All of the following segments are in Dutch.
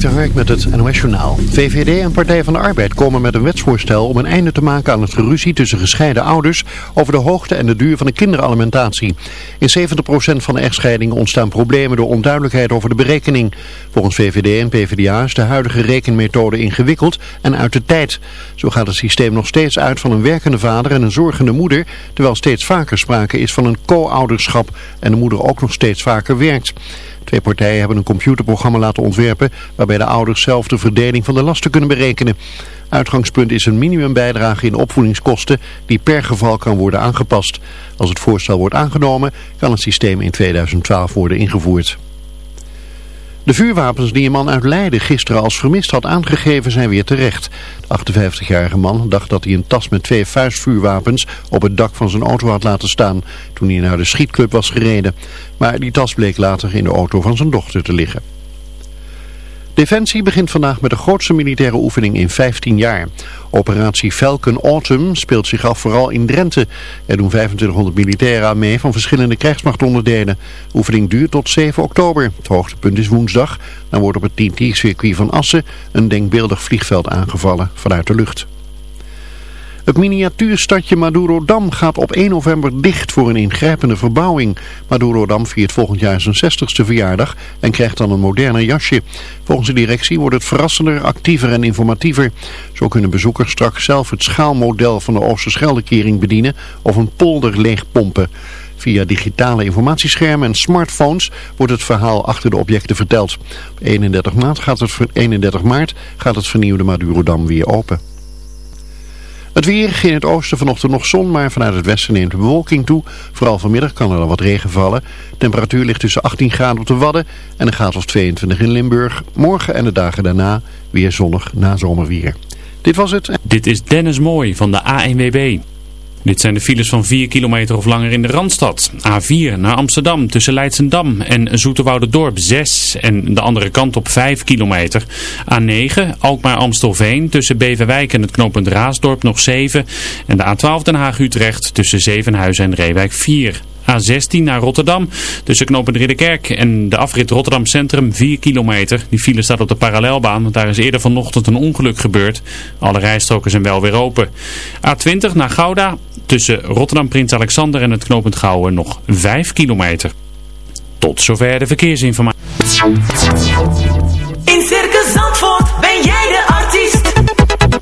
Dik de Hark met het NOS. VVD en Partij van de Arbeid komen met een wetsvoorstel om een einde te maken aan het geruzie tussen gescheiden ouders over de hoogte en de duur van de kinderalimentatie. In 70% van de echtscheidingen ontstaan problemen door onduidelijkheid over de berekening. Volgens VVD en PvdA is de huidige rekenmethode ingewikkeld en uit de tijd. Zo gaat het systeem nog steeds uit van een werkende vader en een zorgende moeder, terwijl steeds vaker sprake is van een co-ouderschap en de moeder ook nog steeds vaker werkt. Twee partijen hebben een computerprogramma laten ontwerpen waarbij de ouders zelf de verdeling van de lasten kunnen berekenen. Uitgangspunt is een minimumbijdrage in opvoedingskosten die per geval kan worden aangepast. Als het voorstel wordt aangenomen kan het systeem in 2012 worden ingevoerd. De vuurwapens die een man uit Leiden gisteren als vermist had aangegeven zijn weer terecht. De 58-jarige man dacht dat hij een tas met twee vuistvuurwapens op het dak van zijn auto had laten staan toen hij naar de schietclub was gereden. Maar die tas bleek later in de auto van zijn dochter te liggen. Defensie begint vandaag met de grootste militaire oefening in 15 jaar. Operatie Falcon Autumn speelt zich af vooral in Drenthe. Er doen 2500 militairen aan mee van verschillende krijgsmachtonderdelen. De oefening duurt tot 7 oktober. Het hoogtepunt is woensdag. Dan wordt op het TNT-circuit van Assen een denkbeeldig vliegveld aangevallen vanuit de lucht. Het miniatuurstadje Madurodam gaat op 1 november dicht voor een ingrijpende verbouwing. Madurodam viert volgend jaar zijn 60ste verjaardag en krijgt dan een moderner jasje. Volgens de directie wordt het verrassender, actiever en informatiever. Zo kunnen bezoekers straks zelf het schaalmodel van de Oosterscheldekering bedienen of een polder leegpompen. Via digitale informatieschermen en smartphones wordt het verhaal achter de objecten verteld. Op 31 maart gaat het, 31 maart gaat het vernieuwde Madurodam weer open. Het weer, in het oosten vanochtend nog zon, maar vanuit het westen neemt de bewolking toe. Vooral vanmiddag kan er dan wat regen vallen. temperatuur ligt tussen 18 graden op de Wadden en een graad of 22 in Limburg. Morgen en de dagen daarna weer zonnig na zomerweer. Dit was het. Dit is Dennis Mooi van de ANWB. Dit zijn de files van 4 kilometer of langer in de Randstad. A4 naar Amsterdam tussen Leidsendam en Dorp 6 en de andere kant op 5 kilometer. A9 Alkmaar-Amstelveen tussen Beverwijk en het knooppunt Raasdorp nog 7. En de A12 Den Haag-Utrecht tussen Zevenhuizen en Reewijk 4. A16 naar Rotterdam. Tussen knooppunt Ridderkerk en de afrit Rotterdam Centrum 4 kilometer. Die file staat op de parallelbaan, want daar is eerder vanochtend een ongeluk gebeurd. Alle rijstroken zijn wel weer open. A20 naar Gouda. Tussen Rotterdam Prins Alexander en het knooppunt Gouwen nog 5 kilometer. Tot zover de verkeersinformatie.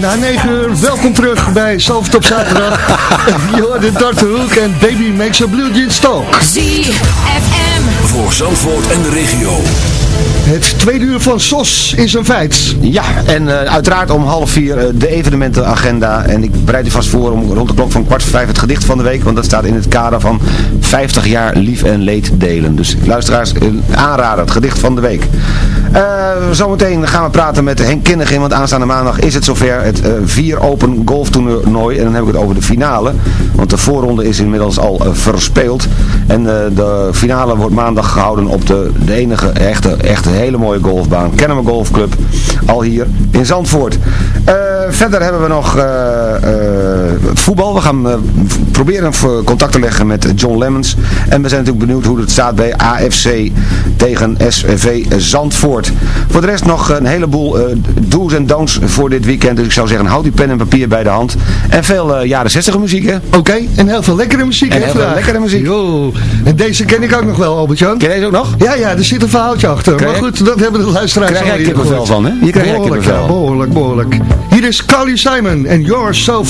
Na 9 uur. Welkom terug bij Zalvert op zaterdag. de Dr. Hoek en Baby Makes a Blue Jeans Talk. ZFM. Voor Zandvoort en de regio. Het tweede uur van SOS is een feit. Ja, en uh, uiteraard om half vier uh, de evenementenagenda. En ik bereid u vast voor om rond de klok van kwart voor vijf het gedicht van de week. Want dat staat in het kader van 50 jaar lief en leed delen. Dus luisteraars, aanraden, het gedicht van de week. Uh, zometeen gaan we praten met Henk Kinnigin, want aanstaande maandag is het zover het uh, vier open golftoernooi. En dan heb ik het over de finale, want de voorronde is inmiddels al uh, verspeeld. En de finale wordt maandag gehouden op de, de enige echte, echte hele mooie golfbaan, Kennemer Golf Club, al hier in Zandvoort. verder hebben we nog voetbal. We gaan proberen contact te leggen met John Lemmens. En we zijn natuurlijk benieuwd hoe het staat bij AFC tegen SV Zandvoort. Voor de rest nog een heleboel do's en don'ts voor dit weekend. Dus ik zou zeggen, houd die pen en papier bij de hand. En veel jaren 60 muziek, hè? Oké, okay, en heel veel lekkere muziek, En heel veel lekkere muziek. Yo. En deze ken ik ook nog wel, Albert-Jan. Ken je deze ook nog? Ja, ja, er zit een verhaaltje achter. Krijg maar goed, dat hebben de luisteraars al Krijg jij kippenvel van, hè? Je krijgt behoorlijk, ja, behoorlijk, behoorlijk. Hier is Carly Simon en You're So.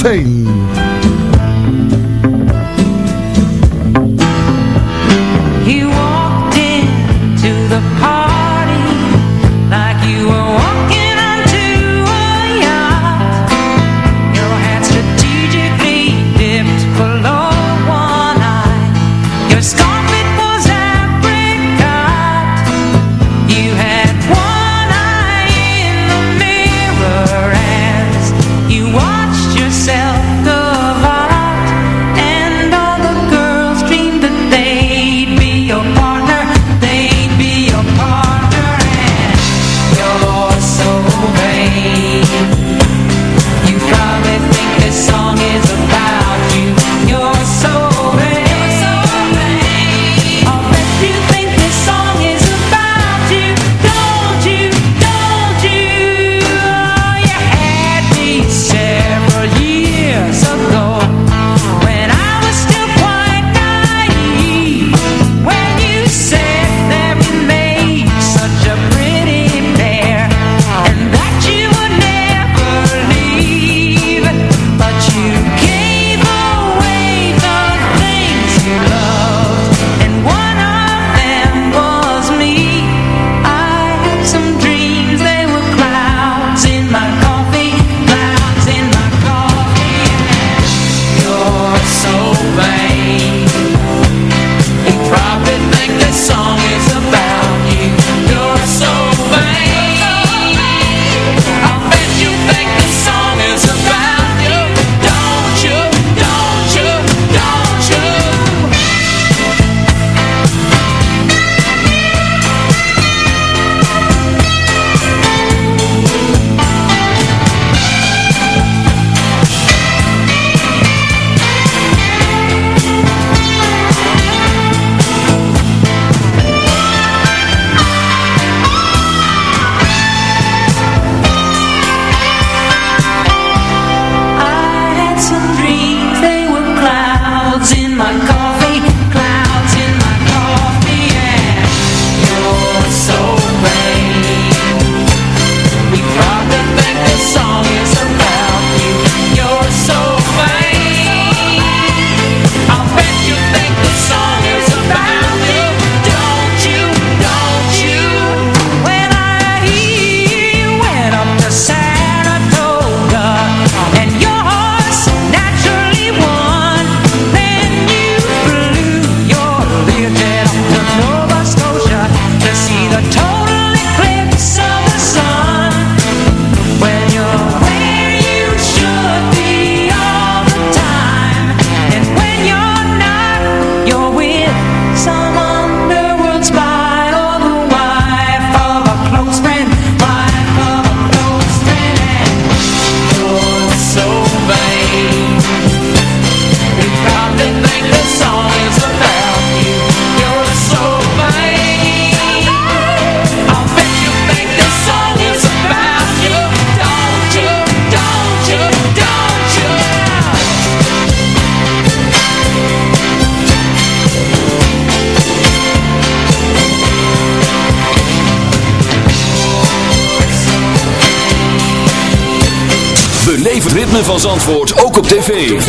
Ritme van Zandvoort ook op tv.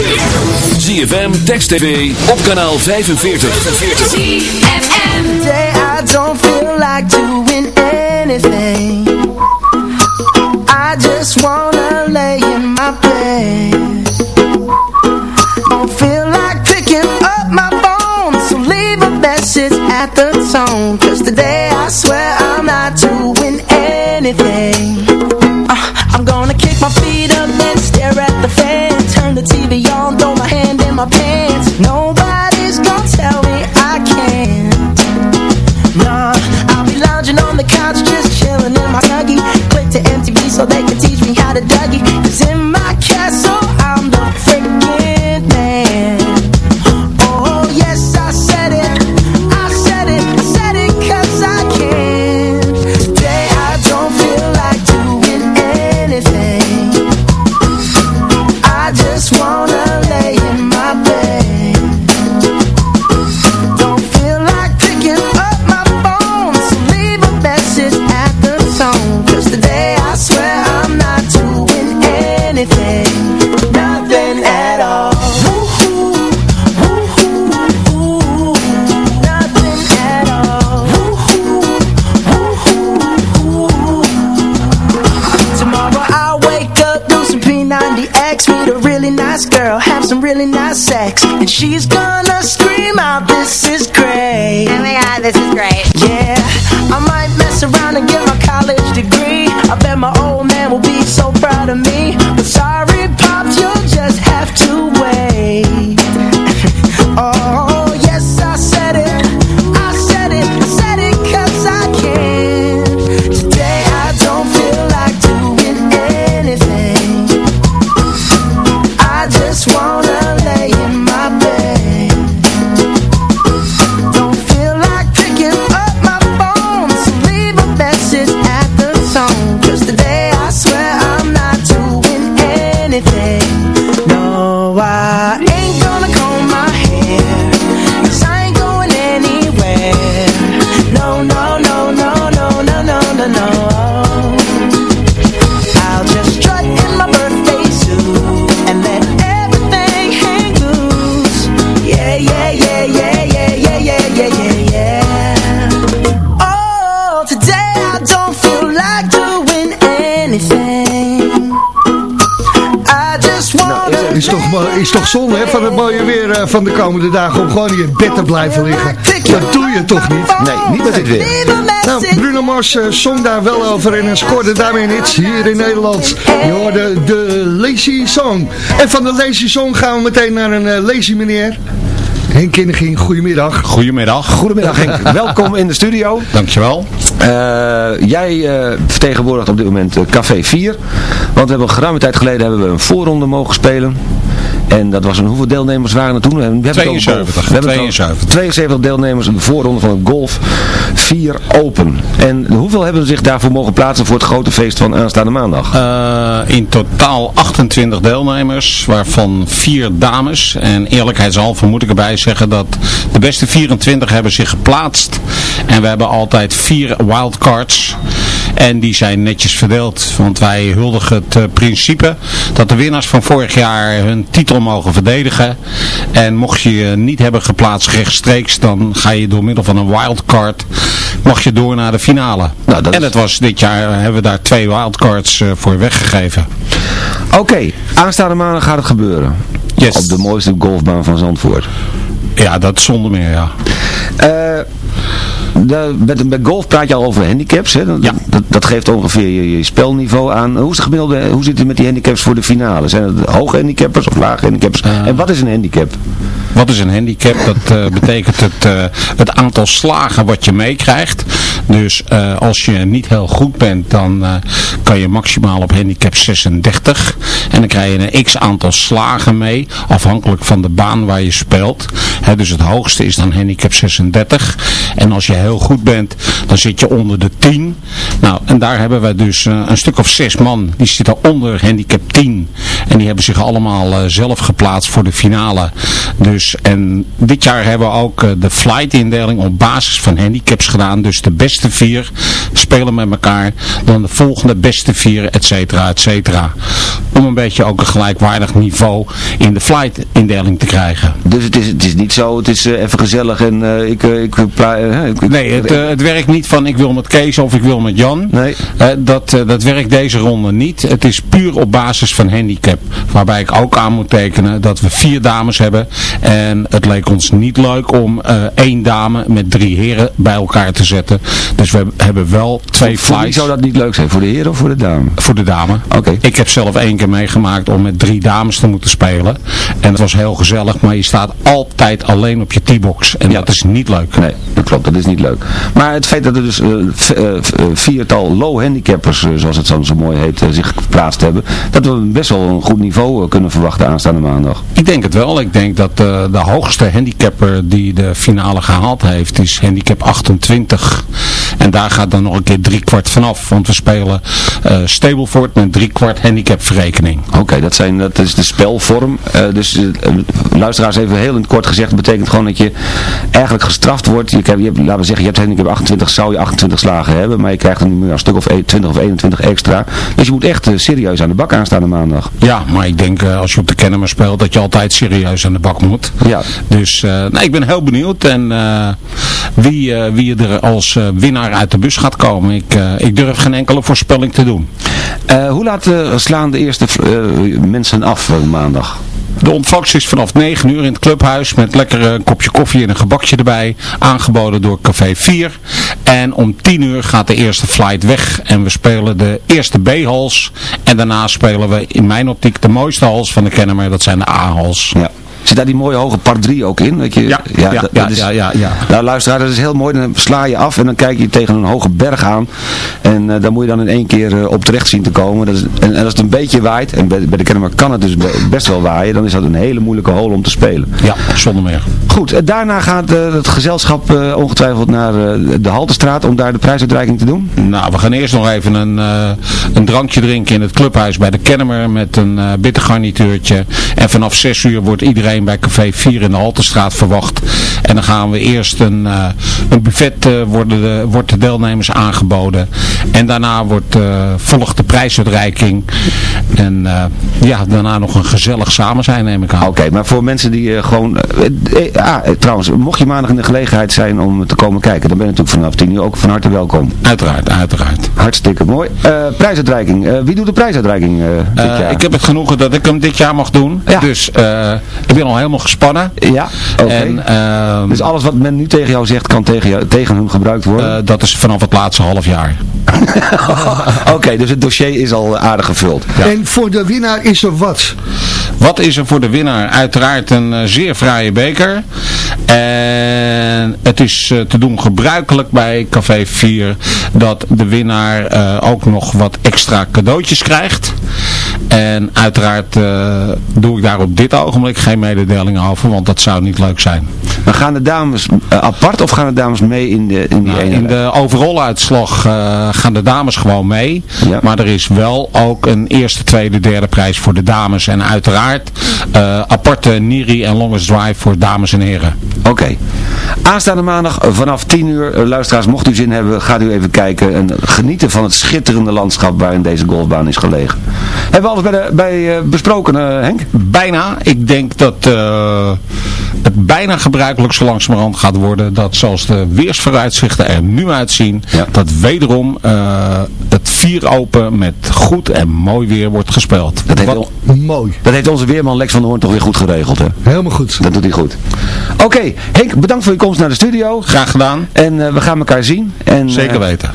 ZFM, Text TV, op kanaal 45. ZFM. Today I don't feel like doing anything I just wanna lay in my bed Don't feel like picking up my phone So leave a message at the tone zonde hè, van het mooie weer eh, van de komende dagen om gewoon in je bed te blijven liggen. Dat doe je toch niet? Nee, niet met dit weer. Nou, Bruno Mars eh, zong daar wel over en scoorde daarmee een hier in Nederland. Je hoorde de Lazy Song. En van de Lazy Song gaan we meteen naar een eh, lazy meneer. Henk Kinneging, goedemiddag. Goedemiddag. Goedemiddag Henk, welkom in de studio. Dankjewel. Eh, jij eh, vertegenwoordigt op dit moment Café 4. Want we hebben een geruime tijd geleden hebben we een voorronde mogen spelen. En dat was een, hoeveel deelnemers waren er toen? We hebben het over 72, golf. We hebben het over 72. 72 deelnemers in de voorronde van het Golf 4 Open. En hoeveel hebben zich daarvoor mogen plaatsen voor het grote feest van aanstaande maandag? Eh, in totaal 28 deelnemers, waarvan 4 dames. En eerlijkheidshalve moet ik erbij zeggen dat de beste 24 hebben zich geplaatst. En we hebben altijd 4 wildcards. En die zijn netjes verdeeld. Want wij huldigen het eh, principe dat de winnaars van vorig jaar hun titel mogen verdedigen. En mocht je je niet hebben geplaatst rechtstreeks, dan ga je door middel van een wildcard mag je door naar de finale. Nou, dat en het was dit jaar hebben we daar twee wildcards eh, voor weggegeven. Oké, aanstaande maandag gaat het gebeuren. Yes. Op de mooiste golfbaan van Zandvoort. Ja, dat zonder meer, ja. Eh, de, met, met golf praat je al over handicaps. Hè? Dat, Ja. dat, dat geeft ongeveer je, je spelniveau aan. Hoe, is het gemiddelde, hoe zit het met die handicaps voor de finale? Zijn het hoge handicappers of lage handicaps? en wat is een handicap? Wat is een handicap? Dat eh, betekent het, eh, het aantal slagen wat je meekrijgt. Dus eh, als je niet heel goed bent, dan eh, kan je maximaal op handicap 36. En dan krijg je een x aantal slagen mee, afhankelijk van de baan waar je speelt. Hè, dus het hoogste is dan handicap 36. En als je heel goed bent, dan zit je onder de 10. Nou, en daar hebben we dus eh, een stuk of zes man, die zitten onder handicap 10. En die hebben zich allemaal eh, zelf geplaatst voor de finale. Dus, en dit jaar hebben we ook eh, de flight indeling op basis van handicaps gedaan. Dus de beste vier spelen met elkaar. Dan de volgende beste vier, et cetera, et cetera. om een beetje ook een gelijkwaardig niveau in de flight indeling te krijgen. Dus het is, het is niet zo, het is even gezellig en ik, eh, ik, ik, Nee, het, eh, het werkt niet van ik wil met Kees of ik wil met Jan. Nee. Eh, dat, eh, dat werkt deze ronde niet. Het is puur op basis van handicap. Waarbij ik ook aan moet tekenen dat we vier dames hebben. En het leek ons niet leuk om één dame met drie heren bij elkaar te zetten. Dus we hebben wel twee Voor wie flights. zou dat niet leuk zijn? Voor de heren of voor de dame? Voor de dame. Oké. Ik heb zelf één keer meegemaakt om met drie dames te moeten spelen. En het was heel gezellig, maar je staat altijd alleen op je T-box. En dat is niet leuk. Nee, dat klopt, dat is niet leuk. Maar het feit dat er dus eh, eh, eh, viertal low handicappers, eh, zoals het zo, mooi heet, zich geplaatst hebben, dat we best wel een goed niveau kunnen verwachten aanstaande maandag. Ik denk het wel. Ik denk dat de hoogste handicapper die de finale gehaald heeft is handicap 28. En daar gaat dan nog een keer drie kwart vanaf. Want we spelen eh Stableford met drie kwart handicapverrekening. Oké, dat, zijn, dat is de spelvorm. Dus luisteraars even heel in het kort gezegd, dat betekent gewoon dat je eigenlijk gestraft wordt. Je, je hebt, laten we zeggen, je hebt handicap 28, zou je 28 slagen hebben, maar je krijgt er nu meer een stuk of 20 of 21 extra. Dus je moet echt eh, serieus aan de bak aanstaande maandag. Ja, maar ik denk eh, als je op de Kennemer speelt dat je altijd serieus aan de bak moet. Ja. Dus eh, nee, ik ben heel benieuwd. En wie, wie er als winnaar uit de bus gaat komen. Ik, ik durf geen enkele voorspelling te doen. Hoe laat slaan de eerste mensen af maandag? De ontvangst is vanaf 9 uur in het clubhuis met lekker een kopje koffie en een gebakje erbij. Aangeboden door Café 4. En om 10 uur gaat de eerste flight weg. En we spelen de eerste B-hals. En daarna spelen we in mijn optiek de mooiste hals van de Kennemer. Dat zijn de A-hals. Ja. Zit daar die mooie hoge par 3 ook in? Weet je? Ja, ja, dat- ja, is- ja, ja, ja. Nou luisteraar, dat is heel mooi. Dan sla je af en dan kijk je tegen een hoge berg aan. En eh, dan moet je dan in één keer eh, op terecht zien te komen. Dat is, en, en als het een beetje waait, en bij, bij de Kennemer kan het dus be- best wel waaien, dan is dat een hele moeilijke hole om te spelen. Ja, zonder meer. Goed, eh, daarna gaat het gezelschap ongetwijfeld naar de Haltestraat om daar de prijsuitreiking te doen. Nou, we gaan eerst nog even een, een drankje drinken in het clubhuis bij de Kennemer met een bittergarnituurtje. En vanaf 6 uur wordt iedereen bij Café 4 in de Haltestraat verwacht. En dan gaan we eerst een, eh, een buffet eh, worden de, wordt de deelnemers aangeboden. En daarna wordt, eh, volgt de prijsuitreiking. En ja, daarna nog een gezellig samen zijn neem ik aan. Oké, maar voor mensen die gewoon... ah, trouwens, mocht je maandag in de gelegenheid zijn om te komen kijken, dan ben je natuurlijk vanaf 10 uur ook van harte welkom. Uiteraard, uiteraard. Hartstikke mooi. Prijsuitreiking. Wie doet de prijsuitreiking dit jaar? ik heb het genoegen dat ik hem dit jaar mag doen. Ja. Dus ben al helemaal gespannen. Ja, oké. Ehm, Dus alles wat men nu tegen jou zegt, kan tegen, jou, tegen hem gebruikt worden? eh, dat is vanaf het laatste half jaar. Oké, dus het dossier is al aardig gevuld. En voor de winnaar is er wat? Wat is er voor de winnaar? Uiteraard een eh, zeer fraaie beker. En het is eh, te doen gebruikelijk bij Café 4 dat de winnaar eh, ook nog wat extra cadeautjes krijgt. En uiteraard eh, doe ik daar op dit ogenblik geen mededeling over, want dat zou niet leuk zijn. Maar gaan de dames eh, apart of gaan de dames mee in, de, in die Nou, ene? in de overall uitslag eh, gaan de dames gewoon mee. Ja. Maar er is wel ook een eerste, tweede, derde prijs voor de dames. En uiteraard aparte Niri en Longest Drive voor dames en heren. Oké. Aanstaande maandag vanaf 10 uur, luisteraars, mocht u zin hebben, gaat u even kijken en genieten van het schitterende landschap waarin deze golfbaan is gelegen. Hebben we alles bij, de, bij eh, besproken, eh, Henk? Bijna. Ik denk dat eh, het bijna gebruikelijk zo langzamerhand gaat worden. Dat zoals de weersvooruitzichten er nu uitzien. Ja. Dat wederom eh, het vier open met goed en mooi weer wordt gespeeld. Dat heeft, Wat- Mooi. dat heeft onze weerman Lex van der Hoorn toch weer goed geregeld, hè? Helemaal goed. Dat doet hij goed. Oké, Henk, bedankt voor je komst naar de studio. Graag gedaan. En we gaan elkaar zien. En, Zeker weten.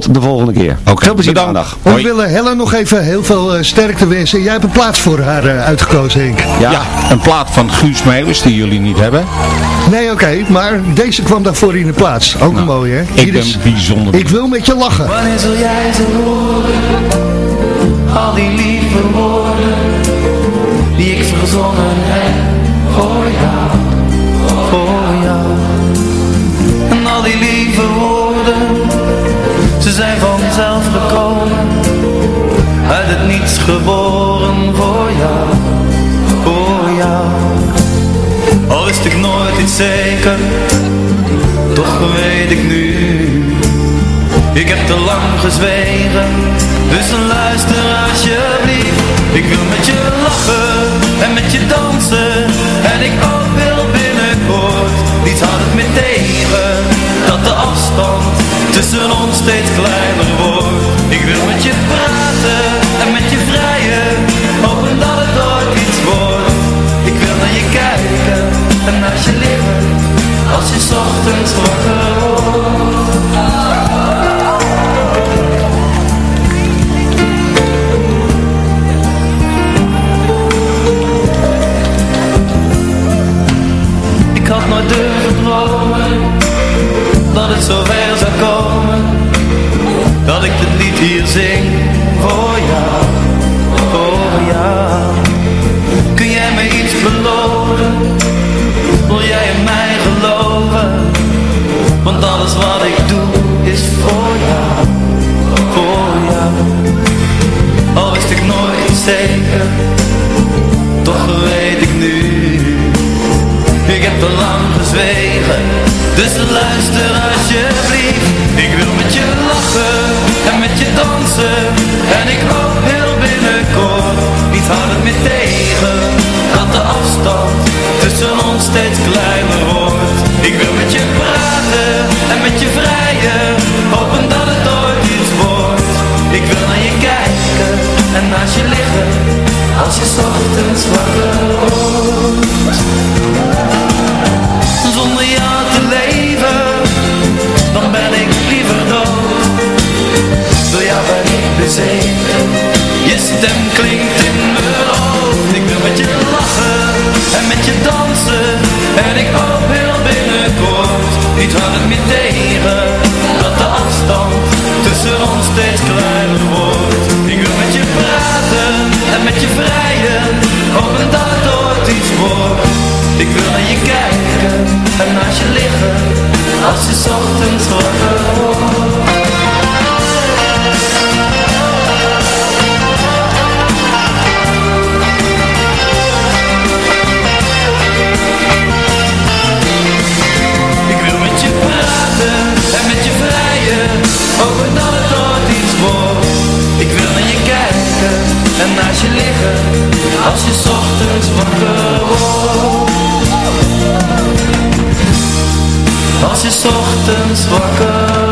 Tot de volgende keer. Oké, Veel plezier maandag. We Hoi. willen Helen nog even heel veel eh, sterkte wensen. Jij hebt een plaats voor haar eh, uitgekozen, Henk. Ja. Ja. een plaat van Guus Meeuwis die jullie niet hebben. Nee, oké, maar deze kwam daarvoor in de plaats. Ook mooi, hè? Ik ben bijzonder Ik wil met je lachen. Wanneer zul jij ze horen? Al die lieve woorden die ik verzonnen heb voor jou, zijn vanzelf gekomen, uit het niets geboren voor jou, voor jou. Al wist ik nooit iets zeker, toch weet ik nu. Ik heb te lang gezwegen, dus luister alsjeblieft. Ik wil met je lachen en met je dansen, en ik ook wil binnenkort. Niets had ik meer tegen, dat de afstand tussen ons steeds kleiner wordt. Ik wil met je praten en met je vrijen, hopen dat het ooit iets wordt. Ik wil naar je kijken en naar je leven, als je ochtends wakker wordt. Ik had nooit durven dromen dat het zo werkt hier zing voor jou, voor jou. Kun jij me iets beloven? Wil jij in mij geloven? Want alles wat ik doe is voor jou, voor jou. Al wist ik nooit zeker, toch weet ik nu. Ik heb te lang gezwegen, dus luister alsjeblieft en ik hoop heel binnenkort, niet houden meer tegen, dat de afstand tussen ons steeds kleiner wordt. Ik wil met je praten en met je vrijen, hopen dat het ooit iets wordt. Ik wil naar je kijken en naast je liggen, als je ochtends wakker wordt. Stem klinkt in mijn hoofd. Ik wil met je lachen en met je dansen, en ik hoop heel binnenkort, niet hard het meer tegen, dat de afstand tussen ons steeds kleiner wordt. Ik wil met je praten en met je vrijen, hopen dat het ooit iets wordt. Ik wil naar je kijken en naast je liggen, als je ochtends wakker wordt. Als je ochtends wakker wordt. Als je ochtends wakker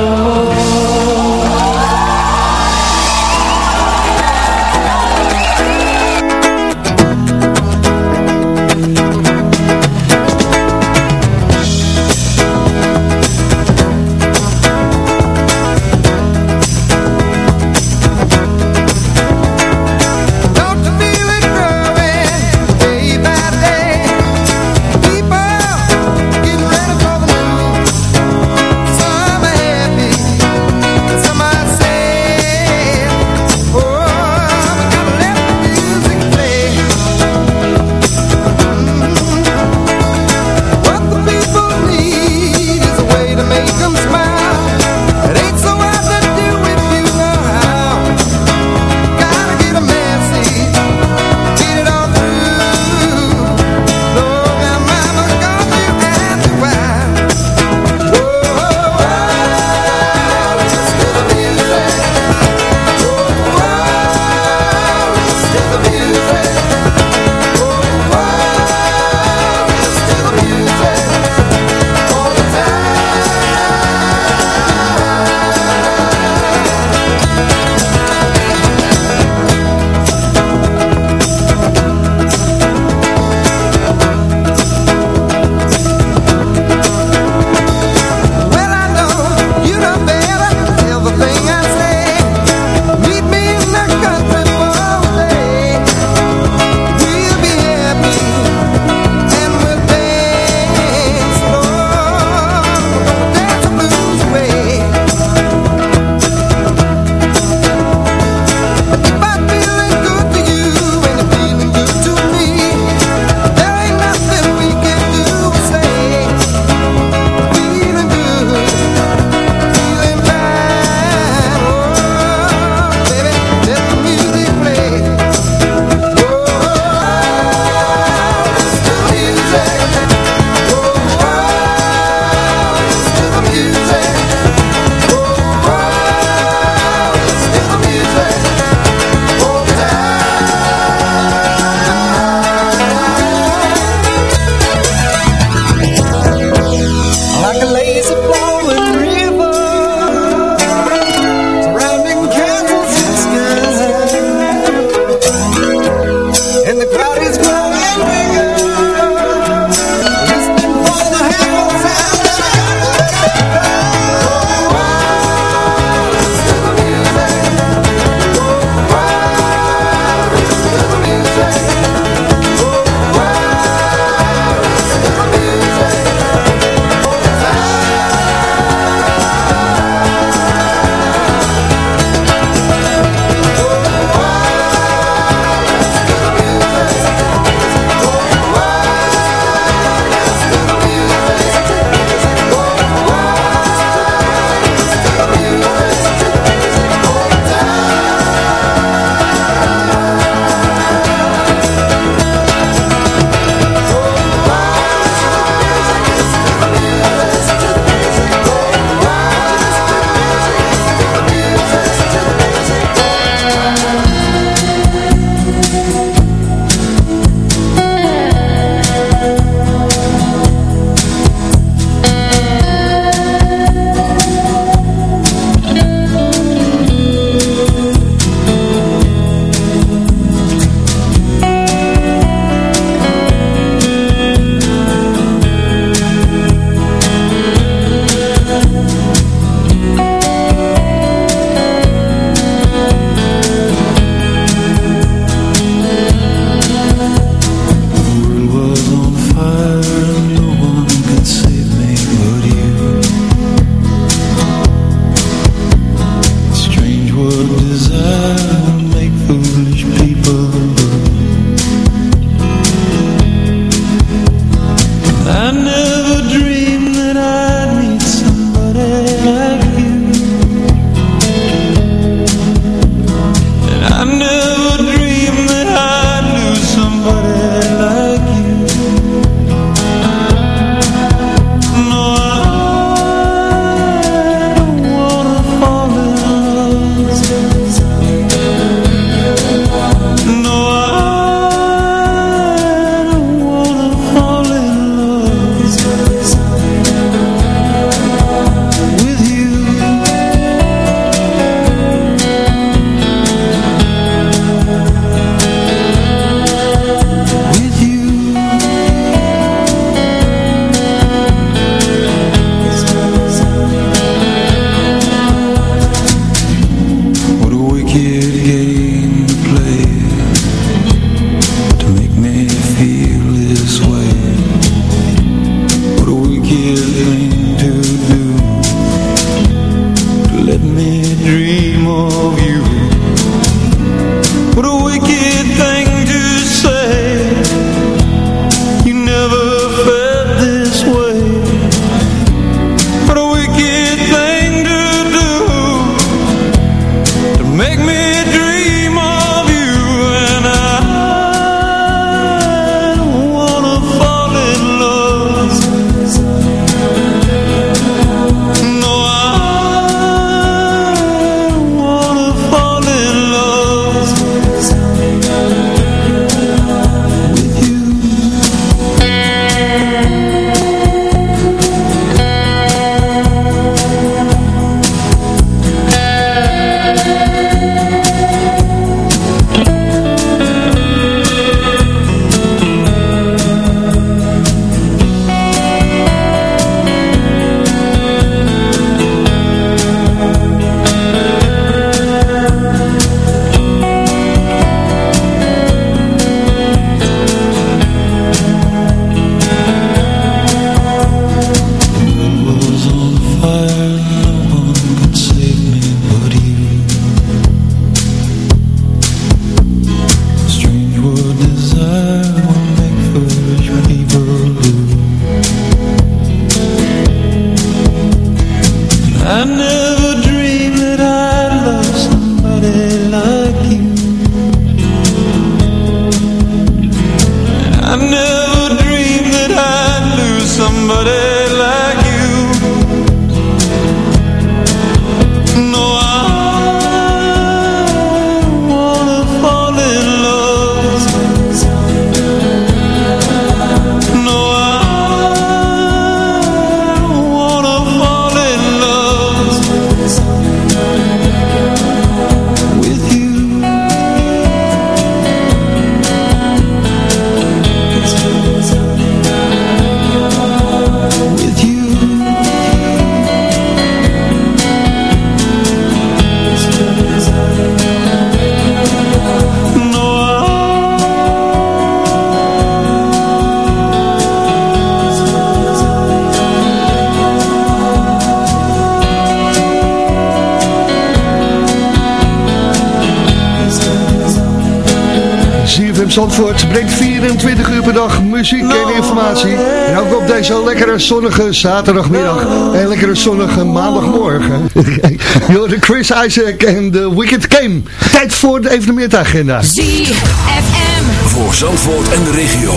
Zandvoort brengt 24 uur per dag muziek en informatie. En ook op deze lekkere zonnige zaterdagmiddag en lekkere zonnige maandagmorgen. Jorden Chris Isaac en The Wicked Game. Tijd voor de evenementagenda. ZFM. Voor Zandvoort en de regio.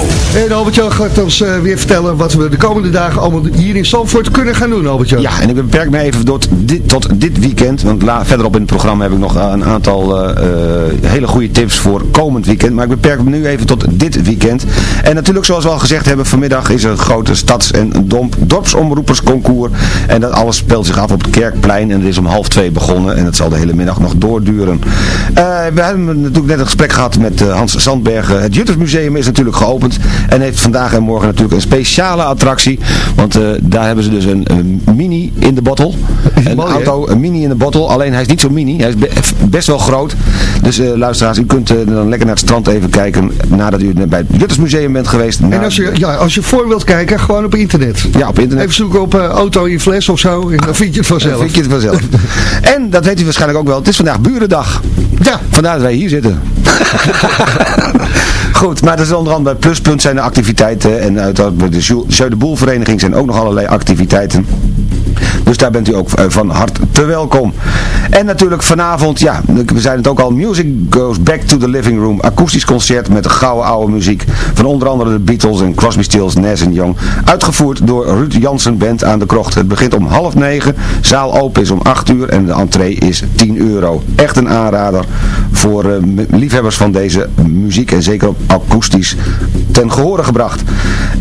En Albert-Jan gaat ons eh, weer vertellen wat we de komende dagen allemaal hier in Zandvoort kunnen gaan doen, Albert-Jan. Ja, en ik beperk me even tot dit, tot dit weekend. Want la, verderop in het programma heb ik nog een aantal eh, eh, hele goede tips voor komend weekend. Maar ik beperk me nu even tot dit weekend. En natuurlijk, zoals we al gezegd hebben, vanmiddag is er een grote stads- en domp, dorpsomroepersconcours. En dat alles speelt zich af op het Kerkplein. En het is om half twee begonnen. En dat zal de hele middag nog doorduren. Eh, we hebben natuurlijk net een gesprek gehad met Hans Zandbergen morgen. Het Juttersmuseum is natuurlijk geopend en heeft vandaag en morgen natuurlijk een speciale attractie. Want daar hebben ze dus een, een mini in de bottle. Een auto, een mini in de bottle. Alleen hij is niet zo mini, hij is best wel groot. Dus luisteraars, u kunt dan lekker naar het strand even kijken nadat u bij het Juttersmuseum bent geweest. En als je, ja, als je voor wilt kijken, gewoon op internet. Ja, op internet. Even zoeken op auto in fles of zo en dan vind je het vanzelf. Dan vind je het vanzelf. en dat weet u waarschijnlijk ook wel, het is vandaag burendag. Ja. Vandaar dat wij hier zitten. Goed, maar dat is onder andere bij Pluspunt zijn er activiteiten en uit de Jeu de Boel vereniging zijn ook nog allerlei activiteiten. Dus daar bent u ook eh, van harte welkom. En natuurlijk vanavond, ja, we zijn het ook al, Music Goes Back to the Living Room. Akoestisch concert met de gouden oude muziek van onder andere de Beatles en Crosby, Stills, Nash Young. Uitgevoerd door Ruud Jansen Band aan de Krocht. Het begint om half negen, zaal open is om acht uur en de entree is 10 euro. Echt een aanrader voor uh, liefhebbers van deze muziek en zeker akoestisch ten gehore gebracht.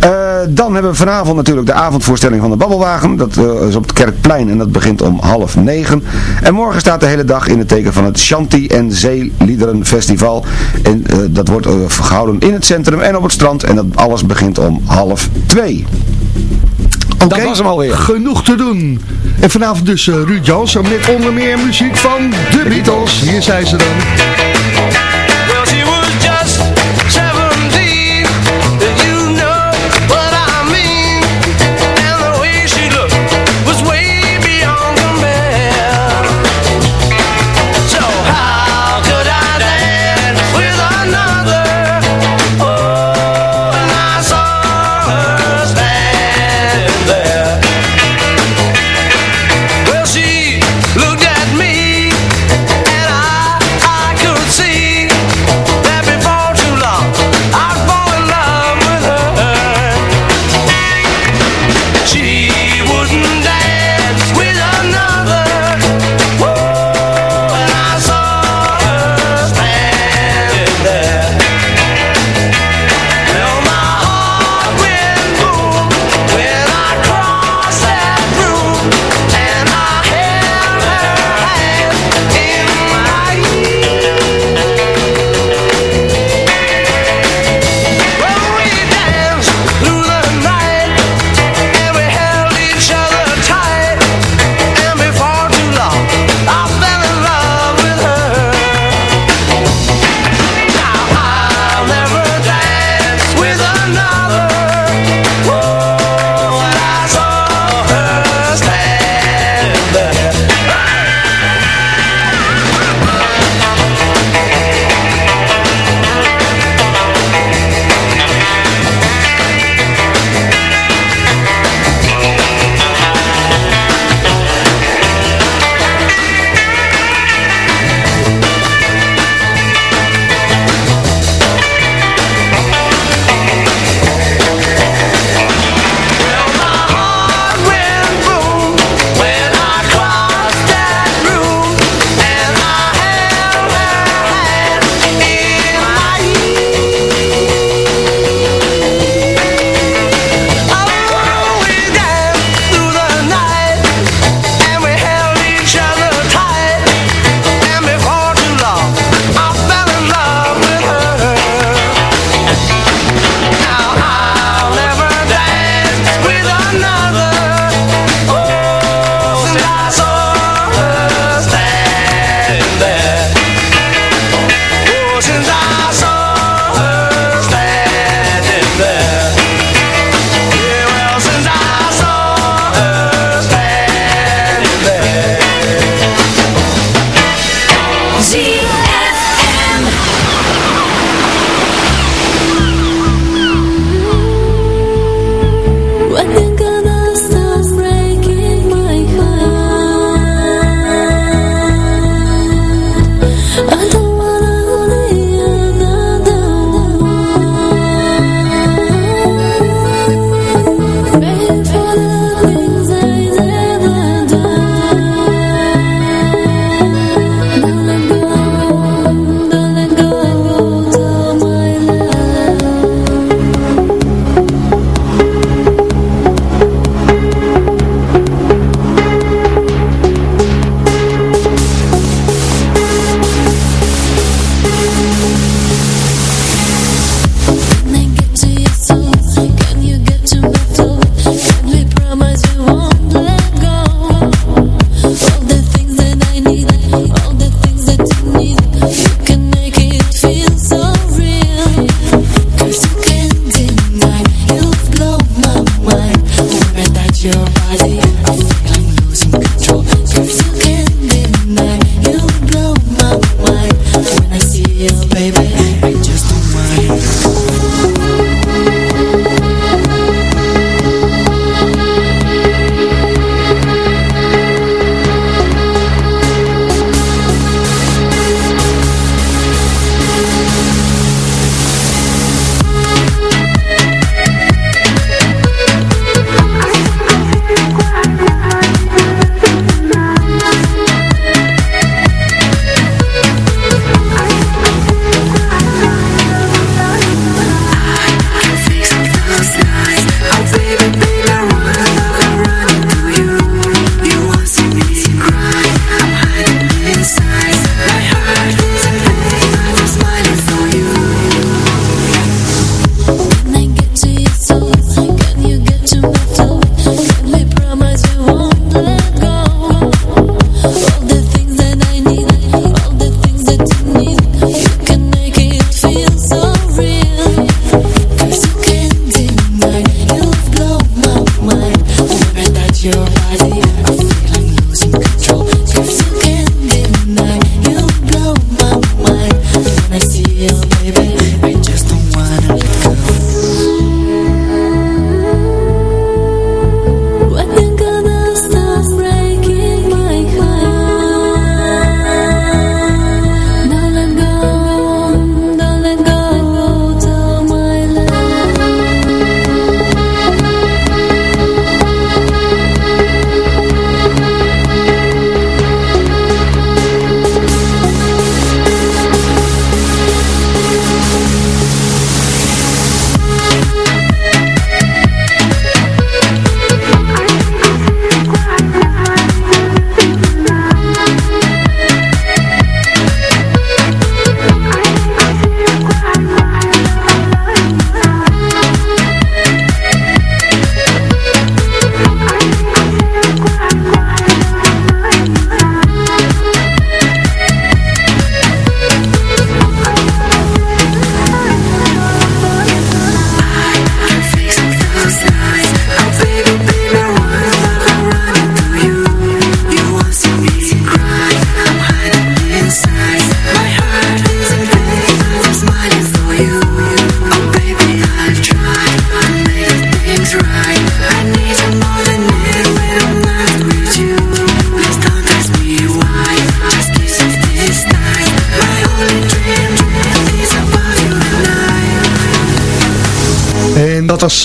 Uh, dan hebben we vanavond natuurlijk de avondvoorstelling van de Babbelwagen. Dat uh, is op het Kerkplein en dat begint om half negen. En morgen staat de hele dag in het teken van het Shanti en Zeeliederen Festival. En uh, dat wordt gehouden in het centrum en op het strand. En dat alles begint om half twee. Okay, dat was hem alweer. Genoeg te doen. En vanavond dus uh, Ruud Jansen met onder meer muziek van de Beatles. Hier zijn ze dan.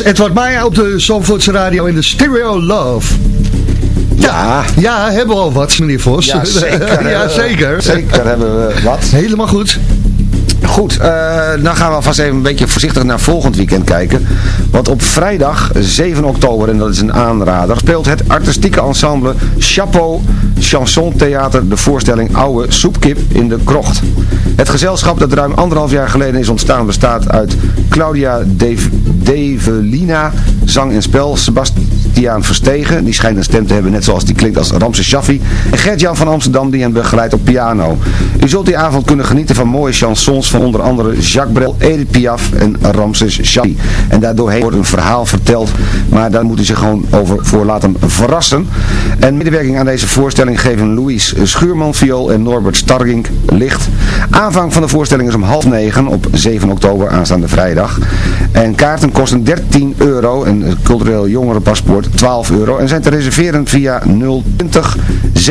Edward Meijer op de Zandvoortse Radio in de Stereo Love. Ja, ja, hebben we al wat, meneer Vos. Ja, zeker. ja, zeker. Zeker hebben we wat. Helemaal goed. Goed, uh, dan gaan we alvast even een beetje voorzichtig naar volgend weekend kijken. Want op vrijdag 7 oktober, en dat is een aanrader, speelt het artistieke ensemble Chapeau Chanson Theater de voorstelling Oude Soepkip in de Krocht. Het gezelschap dat ruim anderhalf jaar geleden is ontstaan bestaat uit Claudia Develina, zang en spel, Sebastiaan Verstegen, die schijnt een stem te hebben net zoals die klinkt als Ramses Shaffi, en Gert-Jan van Amsterdam die hem begeleidt op piano. U zult die avond kunnen genieten van mooie chansons van onder andere Jacques Brel, Edith Piaf en Ramses Shaffi. En daardoorheen wordt een verhaal verteld, maar daar moet u zich gewoon over voor laten verrassen. En medewerking aan deze voorstelling geven Louis Schuurman viool en Norbert Stargink licht. Aanvang van de voorstelling is om half negen op 7 oktober aanstaande vrijdag. En kaarten kosten 13 euro en cultureel jongerenpaspoort 12 euro. En zijn te reserveren via 020 7701524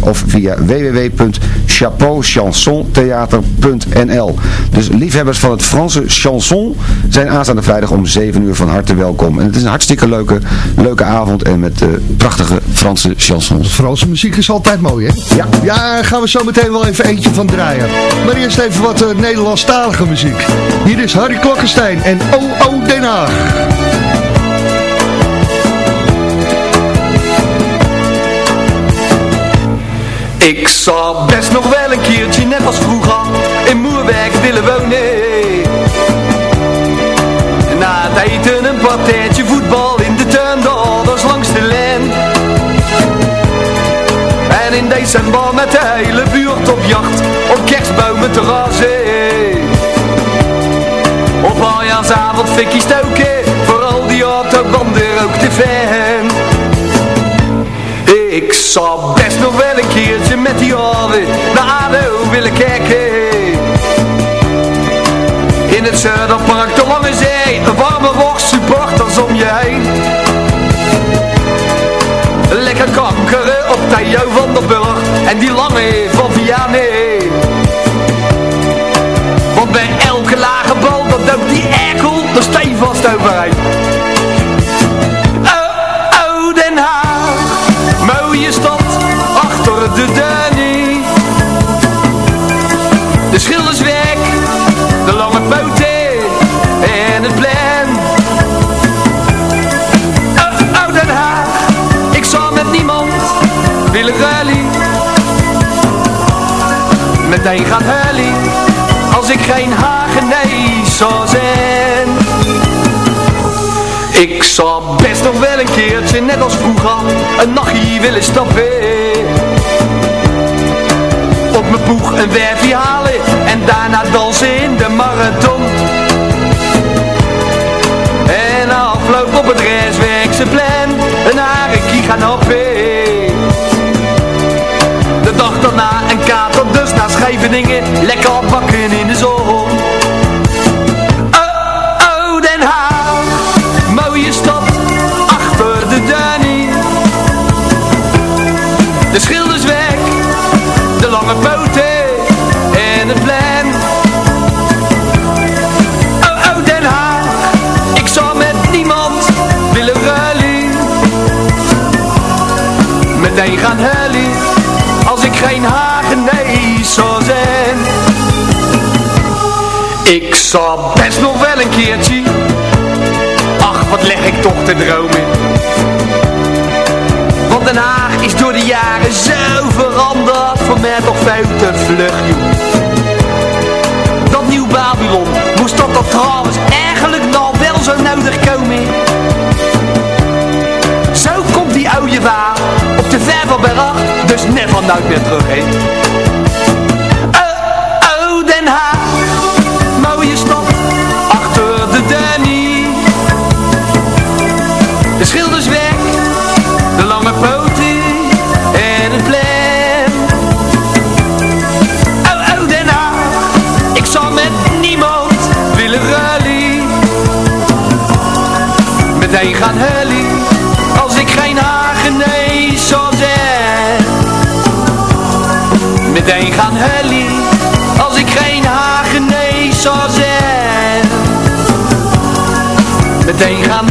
of via www.chapeauchansontheater.nl Dus liefhebbers van het Franse chanson zijn aanstaande vrijdag om 7 uur van harte welkom. En het is een hartstikke leuke, leuke avond en met uh, prachtige Franse chansons. Franse muziek is altijd mooi, hè? Ja. Ja, gaan we zo meteen wel even eentje van draaien. Maar eerst even wat uh, Nederlandstalige muziek. Hier is Harry Klokkenstein en O.O. Den Haag. Ik zou best nog wel een keertje, net als vroeger, in Moerwerk willen wonen. Na het eten een partijtje voetbal In december met de hele buurt op jacht, op kerstbomen te razen. Op aljaarsavond fikkie stoken, vooral die autobanden ook te fan. Ik zou best nog wel een keertje met die oude naar ADO willen kijken Zuiderpark, de Lange Zee, een warme worst, supporters om je heen. Lekker kankeren op Theo van der Burg en die lange van Vianney. Want bij elke lage bal, dat doet die erkel er stevast overheen. Oh, oh, Den Haag, mooie stad, achter de Danny. Meteen gaat Hully, als ik geen Hagenees zou zijn. Ik zou best nog wel een keertje, net als vroeger, een nachtje willen stappen. Op mijn boeg een werfje halen en daarna dansen in de marathon. En afloop op het restwerkse plan, een harekie gaan hoppen. De dag daarna Scheveningen, lekker bakken in de zon. Oh, oh, Den Haag, mooie stad, achter de Danny. De schilderswerk, de lange poten en het plan. Oh, oh, Den Haag, ik zou met niemand willen rally. Meteen gaan hully, als ik geen Hagenees Ik zou best nog wel een keertje, ach wat leg ik toch te dromen. Want Den Haag is door de jaren zo veranderd, voor mij toch veel te vlug, joh. Dat nieuw Babylon, moest dat er trouwens eigenlijk nou wel zo nodig komen? Zo komt die oude waar op de Vervelberg, dus never nooit meer terug, hè. Meteen gaan hully, als ik geen Hagenees zou zijn. Meteen gaan hully, als ik geen Hagenees zou zijn. Meteen gaan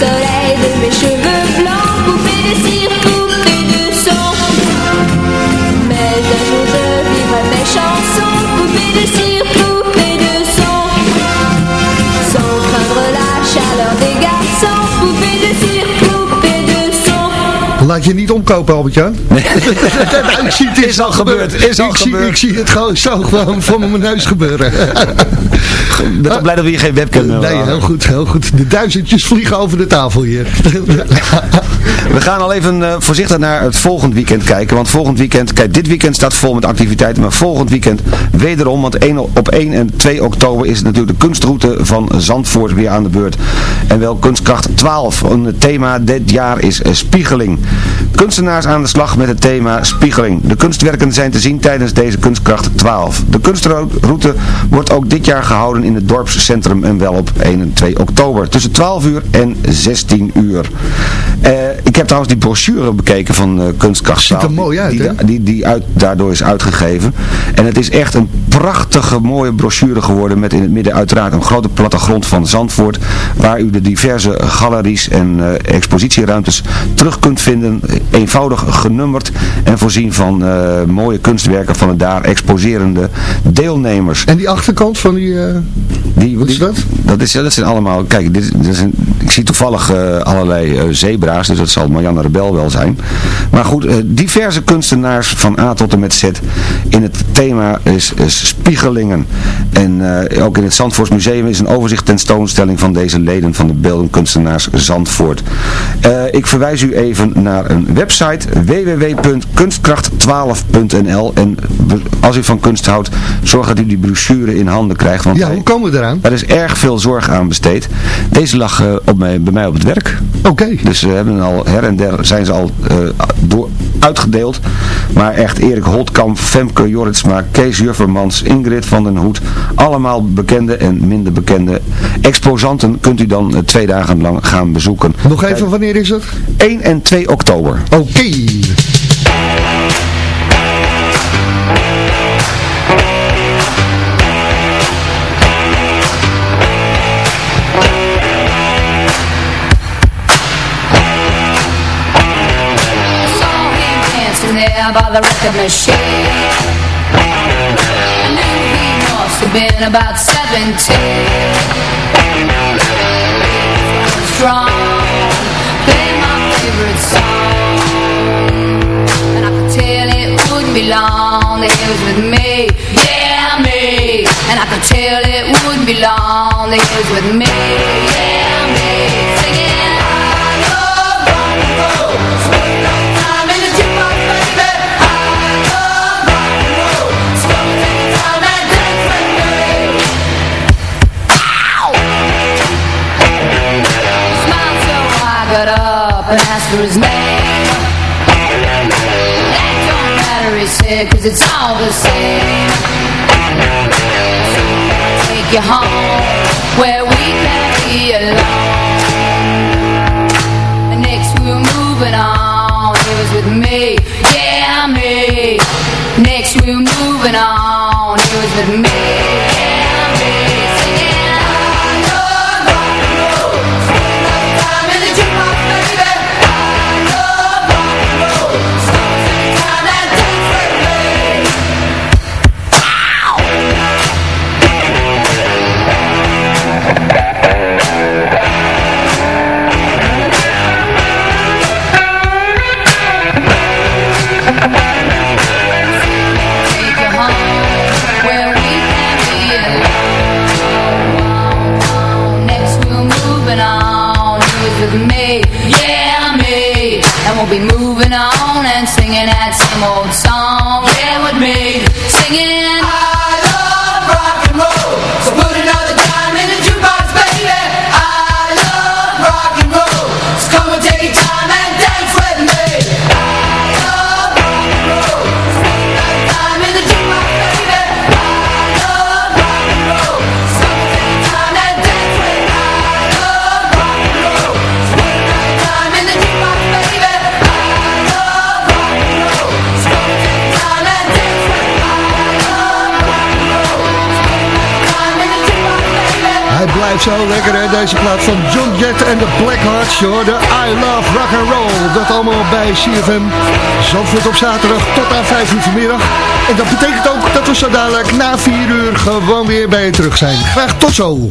soleil de mes cheveux blancs Poupée de cire, poupée de sang Mais un jour je vivrai mes chansons Poupée de cire, poupée de sang Sans craindre la chaleur des garçons Poupée de cire, poupée de sang Laat je niet omkopen, Albert-Jan. Nee. ik zie het is, is al gebeurd. Is al ik, gebeurd. Zie, ik zie het gewoon zo gewoon voor mijn neus gebeuren. Dat is blij dat we hier geen webcam hebben. Nee, heel goed, heel goed. De duizendjes vliegen over de tafel hier. We gaan al even eh, voorzichtig naar het volgend weekend kijken. Want volgend weekend, kijk, dit weekend staat vol met activiteiten. Maar volgend weekend wederom, want 1, op 1 en 2 oktober is het natuurlijk de kunstroute van Zandvoort weer aan de beurt. En wel kunstkracht 12. Een thema dit jaar is spiegeling. Kunstenaars aan de slag met het thema spiegeling. De kunstwerken zijn te zien tijdens deze kunstkracht 12. De kunstroute wordt ook dit jaar gehouden in het dorpscentrum en wel op 1 en 2 oktober. Tussen 12 uur en 16 uur. Eh, ik heb trouwens die brochure bekeken van eh, Kunstkracht 12. Ziet er mooi uit, die, hè? die, die uit, daardoor is uitgegeven. En het is echt een prachtige mooie brochure geworden met in het midden uiteraard een grote plattegrond van Zandvoort. Waar u de diverse galeries en eh, expositieruimtes terug kunt vinden. Eenvoudig genummerd en voorzien van eh, mooie kunstwerken van de daar exposerende deelnemers. En die achterkant van die... eh, Die, Wat is dat? Dat, is, dat zijn allemaal, kijk, dit, ik zie toevallig eh, allerlei eh, zebra's, dus dat zal Marianne Rebel wel zijn. Maar goed, eh, diverse kunstenaars van A tot en met Z in het thema is, is spiegelingen. En ook in het Zandvoorts Museum is een overzicht tentoonstelling van deze leden van de beeldenkunstenaars Zandvoort. Eh, ik verwijs u even naar een website www.kunstkracht12.nl en als u van kunst houdt, zorg dat u die brochure in handen krijgt. Want Ja, komen we eraan? er is erg veel zorg aan besteed. Deze lag eh, op mij, bij mij op het werk. Oké. Dus we hebben al her en der zijn ze al eh, door, uitgedeeld. Maar echt Erik Holtkamp, Femke Jorritsma, Kees Juffermans, Ingrid van den Hoed. Allemaal bekende en minder bekende exposanten kunt u dan eh, twee dagen lang gaan bezoeken. Nog even, wanneer is het? 1 en 2 oktober. Oké. There by the record machine. I knew he must have been about 17. Strong, playing my favorite song. And I could tell it wouldn't be long that he was with me. Yeah, me. And I could tell it wouldn't be long that he was with me. Yeah, me. His name. That don't matter, he said, cause it's all the same. Take you home where we can be alone. Next we were moving on. He was with me, yeah, me. Next we were moving on. He was with me, Zo lekker hè, deze plaat van John Jett en de Blackhearts. Je hoorde I Love Rock and Roll. Dat allemaal bij CFM. Zandvoort op zaterdag tot aan 5 uur vanmiddag. En dat betekent ook dat we zo dadelijk na 4 uur gewoon weer bij je terug zijn. Graag tot zo.